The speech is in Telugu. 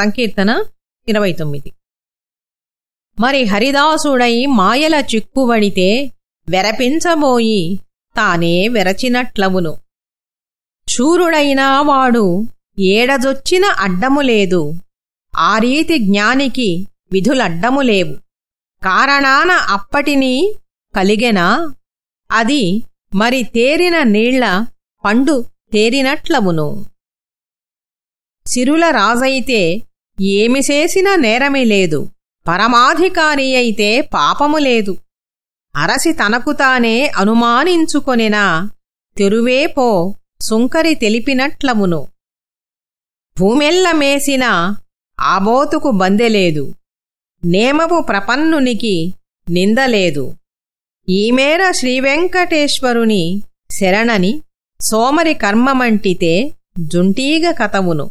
సంకీర్తన ఇరవై తొమ్మిది. మరి హరిదాసుడై మాయల చిక్కుబడితే వెరపించబోయి తానే వెరచినట్లవును. శూరుడైనా వాడు ఏడజొచ్చిన అడ్డము లేదు. ఆ రీతి జ్ఞానికి విధులడ్డము లేవు. కారణాన అప్పటిని కలిగెనా? అది మరి తేరిన నీళ్ళ పండు తేరినట్లవును. సిరుల రాజైతే ఏమి చేసిన నేరమి లేదు. పరమాధికారి అయితే పాపము లేదు. అరసి తనకు తానే అనుమానించుకొనినా తెరువేపో సుంకరి తెలిపినట్లమును. భూమెల్ల మేసిన ఆబోతుకు బందెలేదు నేమపు ప్రపన్నునికి నిందలేదు ఈమేర శ్రీవెంకటేశ్వరుని శరణని సోమరి కర్మమంటితే జుంటీగ కథమును.